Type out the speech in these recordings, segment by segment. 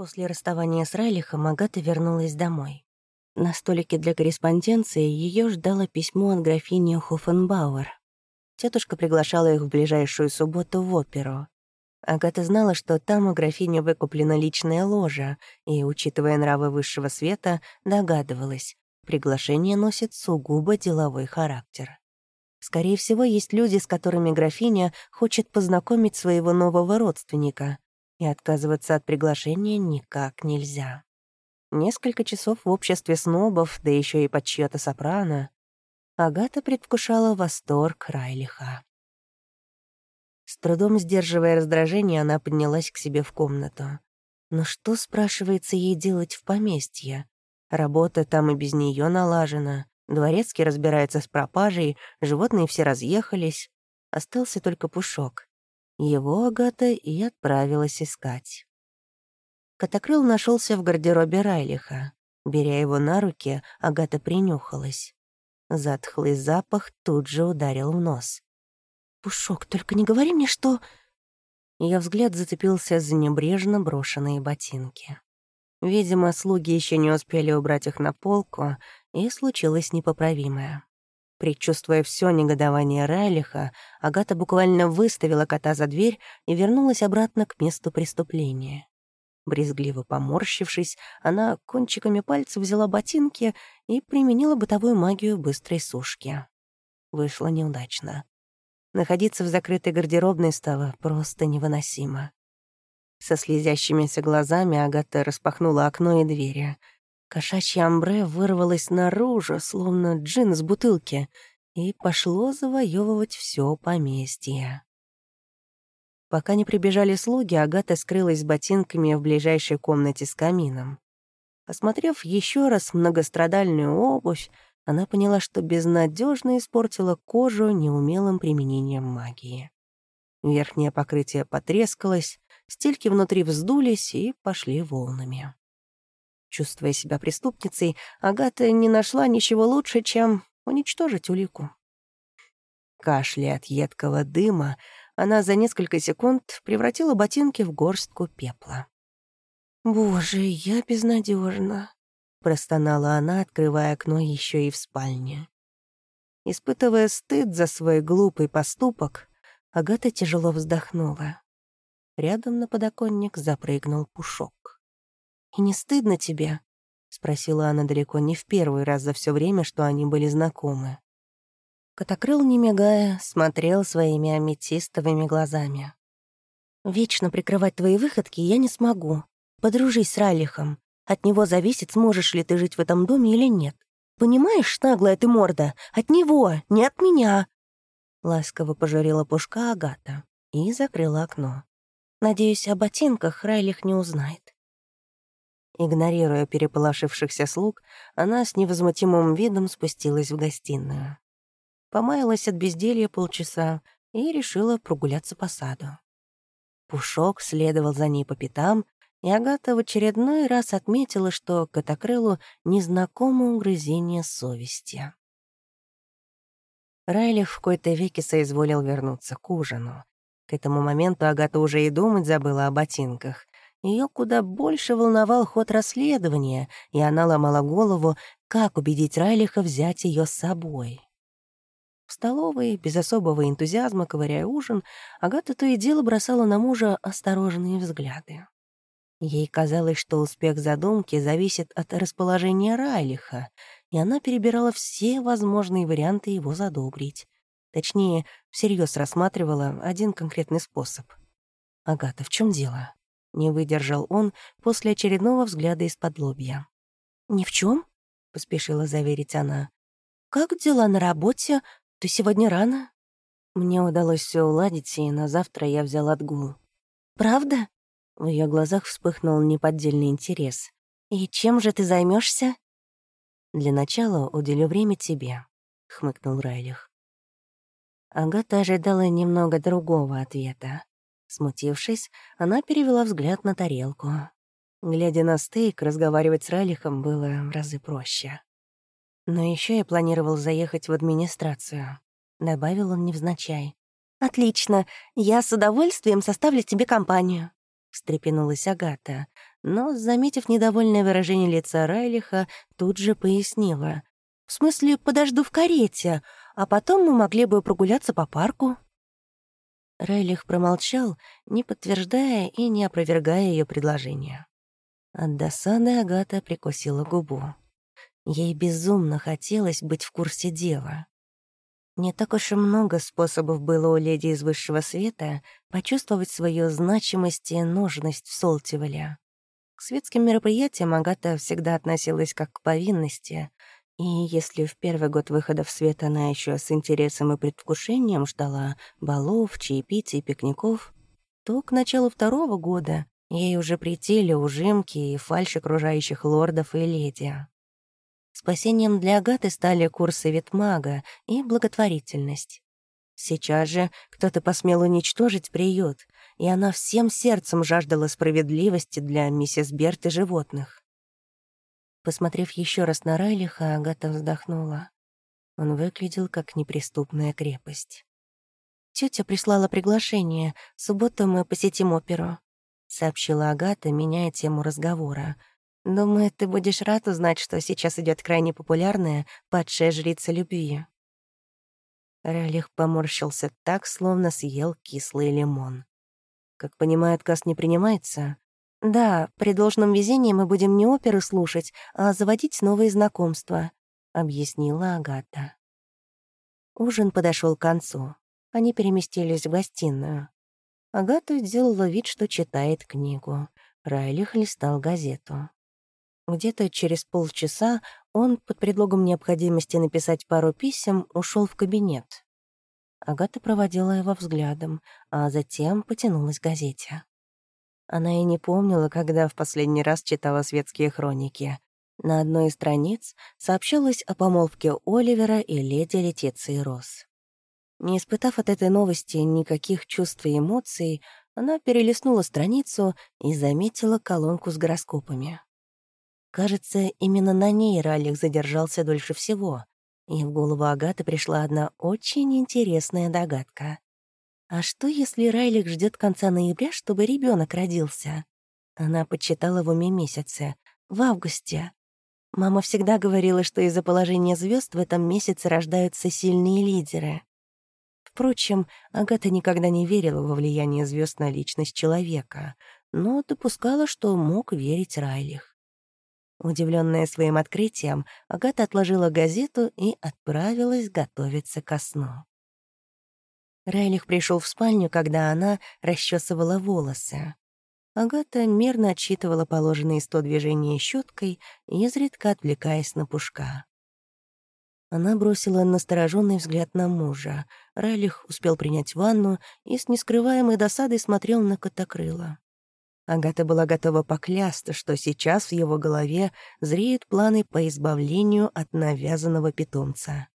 После расставания с Райлихом Агата вернулась домой. На столике для корреспонденции ее ждало письмо от графини Хофенбауэр. Тетушка приглашала их в ближайшую субботу в оперу. Агата знала, что там у графини выкуплена личная ложа, и, учитывая нравы высшего света, догадывалась, приглашение носит сугубо деловой характер. Скорее всего, есть люди, с которыми графиня хочет познакомить своего нового родственника, и отказываться от приглашения никак нельзя. Несколько часов в обществе снобов, да еще и под чьё-то сопрано. Агата предвкушала восторг Райлиха. С трудом сдерживая раздражение, она поднялась к себе в комнату. Но что, спрашивается, ей делать в поместье? Работа там и без нее налажена. Дворецкий разбирается с пропажей, животные все разъехались. Остался только Пушок. Его Агата и отправилась искать. Котокрыл нашелся в гардеробе Райлиха. Беря его на руки, Агата принюхалась. Затхлый запах тут же ударил в нос. «Пушок, только не говори мне, что...» Ее взгляд зацепился за небрежно брошенные ботинки. Видимо, слуги еще не успели убрать их на полку, и случилось непоправимое. Предчувствуя все негодование Райлиха, Агата буквально выставила кота за дверь и вернулась обратно к месту преступления. Брезгливо поморщившись, она кончиками пальцев взяла ботинки и применила бытовую магию быстрой сушки. Вышло неудачно. Находиться в закрытой гардеробной стало просто невыносимо. Со слезящимися глазами Агата распахнула окно и двери — Кошачье амбре вырвалось наружу, словно джин с бутылки, и пошло завоевывать все поместье. Пока не прибежали слуги, Агата скрылась с ботинками в ближайшей комнате с камином. Осмотрев еще раз многострадальную обувь, она поняла, что безнадежно испортила кожу неумелым применением магии. Верхнее покрытие потрескалось, стельки внутри вздулись и пошли волнами. Чувствуя себя преступницей, Агата не нашла ничего лучше, чем уничтожить улику. Кашляя от едкого дыма, она за несколько секунд превратила ботинки в горстку пепла. «Боже, я безнадежна, простонала она, открывая окно еще и в спальне. Испытывая стыд за свой глупый поступок, Агата тяжело вздохнула. Рядом на подоконник запрыгнул пушок. «И не стыдно тебе?» — спросила она далеко не в первый раз за все время, что они были знакомы. Котокрыл, не мигая, смотрел своими аметистовыми глазами. «Вечно прикрывать твои выходки я не смогу. Подружись с Ралихом. От него зависит, сможешь ли ты жить в этом доме или нет. Понимаешь, наглая ты морда? От него, не от меня!» Ласково пожурила пушка Агата и закрыла окно. «Надеюсь, о ботинках Райлих не узнает». Игнорируя переполошившихся слуг, она с невозмутимым видом спустилась в гостиную. Помаялась от безделья полчаса и решила прогуляться по саду. Пушок следовал за ней по пятам, и Агата в очередной раз отметила, что Котокрылу незнакомо угрызение совести. Райлих в какой-то веке соизволил вернуться к ужину. К этому моменту Агата уже и думать забыла о ботинках. Ее куда больше волновал ход расследования, и она ломала голову, как убедить Райлиха взять ее с собой. В столовой, без особого энтузиазма, ковыряя ужин, Агата то и дело бросала на мужа осторожные взгляды. Ей казалось, что успех задумки зависит от расположения Райлиха, и она перебирала все возможные варианты его задобрить. Точнее, всерьез рассматривала один конкретный способ. «Агата, в чем дело?» Не выдержал он после очередного взгляда из-под лобья. «Ни в чем, поспешила заверить она. «Как дела на работе? Ты сегодня рано?» Мне удалось все уладить, и на завтра я взял отгул. «Правда?» В ее глазах вспыхнул неподдельный интерес. «И чем же ты займешься? «Для начала уделю время тебе», — хмыкнул Райлих. Агата ожидала немного другого ответа. Смутившись, она перевела взгляд на тарелку. Глядя на стейк, разговаривать с Ралихом было в разы проще. Но еще я планировал заехать в администрацию. Добавил он невзначай. «Отлично, я с удовольствием составлю тебе компанию». — встрепенулась Агата, но, заметив недовольное выражение лица Райлиха, тут же пояснила. «В смысле, подожду в карете, а потом мы могли бы прогуляться по парку». Райлих промолчал, не подтверждая и не опровергая ее предложение. От досады Агата прикусила губу. Ей безумно хотелось быть в курсе дела. Не так уж и много способов было у леди из высшего света почувствовать свою значимость и нужность в Солтивале. К светским мероприятиям Агата всегда относилась как к повинности, и если в первый год выхода в свет она еще с интересом и предвкушением ждала балов, чаепитий, пикников, то к началу второго года ей уже притили ужимки и фальшь окружающих лордов и леди. Спасением для Агаты стали курсы ветмага и благотворительность. Сейчас же кто-то посмел уничтожить приют, и она всем сердцем жаждала справедливости для миссис Берт и животных. Посмотрев еще раз на Райлиха, Агата вздохнула. Он выглядел как неприступная крепость. Тетя прислала приглашение. В субботу мы посетим оперу», — сообщила Агата, меняя тему разговора. «Думаю, ты будешь рад узнать, что сейчас идет крайне популярная «Падшая жрица любви». Райлих поморщился так, словно съел кислый лимон. «Как понимаю, отказ не принимается?» «Да, при должном везении мы будем не оперы слушать, а заводить новые знакомства», — объяснила Агата. Ужин подошел к концу. Они переместились в гостиную. Агата сделала вид, что читает книгу. Райлих листал газету. Где-то через полчаса он, под предлогом необходимости написать пару писем, ушел в кабинет. Агата проводила его взглядом, а затем потянулась к газете. Она и не помнила, когда в последний раз читала светские хроники. На одной из страниц сообщалось о помолвке Оливера и леди Летиции Росс. Не испытав от этой новости никаких чувств и эмоций, она перелистнула страницу и заметила колонку с гороскопами. Кажется, именно на ней Раллих задержался дольше всего, и в голову Агаты пришла одна очень интересная догадка. А что, если Райлик ждет конца ноября, чтобы ребенок родился? Она подсчитала в уме месяцы. В августе. Мама всегда говорила, что из-за положения звезд в этом месяце рождаются сильные лидеры. Впрочем, Агата никогда не верила во влияние звезд на личность человека, но допускала, что мог верить Райлих. Удивленная своим открытием, Агата отложила газету и отправилась готовиться ко сну. Райлих пришел в спальню, когда она расчесывала волосы. Агата мерно отсчитывала положенные сто движений щеткой, изредка отвлекаясь на пушка. Она бросила настороженный взгляд на мужа. Райлих успел принять ванну и с нескрываемой досадой смотрел на котокрыла. Агата была готова поклясться, что сейчас в его голове зреют планы по избавлению от навязанного питомца.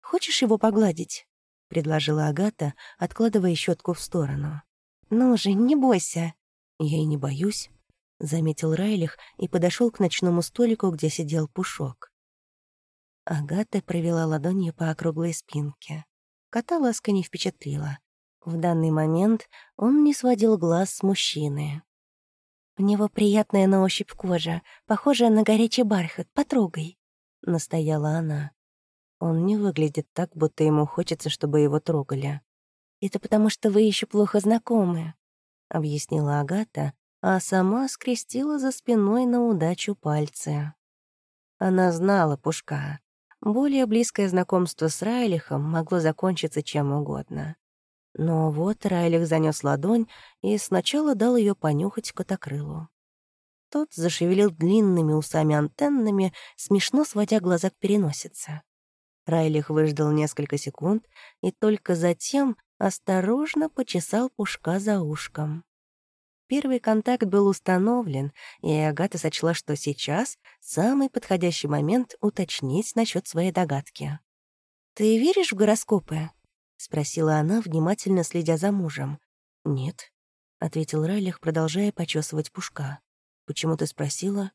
«Хочешь его погладить?» Предложила Агата, откладывая щетку в сторону. «Ну же, не бойся». «Я и не боюсь», — заметил Райлих и подошел к ночному столику, где сидел Пушок. Агата провела ладонью по округлой спинке. Кота ласка не впечатлила. В данный момент он не сводил глаз с мужчины. «У него приятная на ощупь кожа, похожая на горячий бархат. Потрогай», — настояла она. Он не выглядит так, будто ему хочется, чтобы его трогали. «Это потому, что вы еще плохо знакомы», — объяснила Агата, а сама скрестила за спиной на удачу пальцы. Она знала Пушка. Более близкое знакомство с Райлихом могло закончиться чем угодно. Но вот Райлих занес ладонь и сначала дал ее понюхать котокрылу. Тот зашевелил длинными усами-антеннами, смешно сводя глаза к переносице. Райлих выждал несколько секунд и только затем осторожно почесал Пушка за ушком. Первый контакт был установлен, и Агата сочла, что сейчас самый подходящий момент уточнить насчет своей догадки. «Ты веришь в гороскопы?» — спросила она, внимательно следя за мужем. «Нет», — ответил Райлих, продолжая почесывать Пушка. «Почему ты спросила?»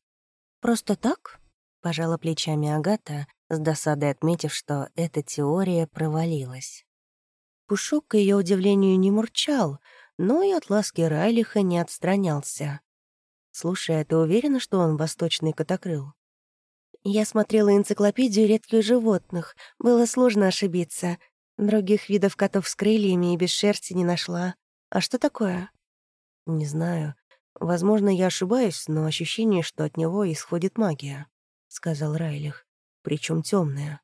«Просто так?» — пожала плечами Агата, с досадой отметив, что эта теория провалилась. Пушок, к ее удивлению, не мурчал, но и от ласки Райлиха не отстранялся. «Слушай, а ты уверена, что он восточный котокрыл?» Я смотрела энциклопедию редких животных. Было сложно ошибиться. Других видов котов с крыльями и без шерсти не нашла. А что такое? Не знаю. Возможно, я ошибаюсь, но ощущение, что от него исходит магия, сказал Райлих. Причем темная.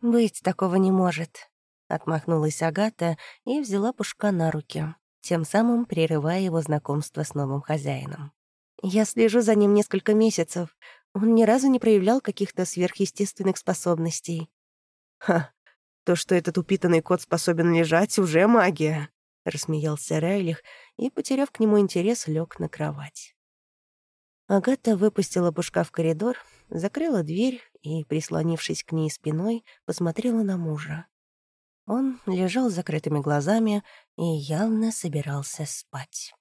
Быть такого не может, отмахнулась Агата и взяла Пушка на руки, тем самым прерывая его знакомство с новым хозяином. Я слежу за ним несколько месяцев. Он ни разу не проявлял каких-то сверхъестественных способностей. «Ха, то, что этот упитанный кот способен лежать, уже магия», — рассмеялся Райлих и, потеряв к нему интерес, лег на кровать. Агата выпустила Пушка в коридор, закрыла дверь и, прислонившись к ней спиной, посмотрела на мужа. Он лежал с закрытыми глазами и явно собирался спать.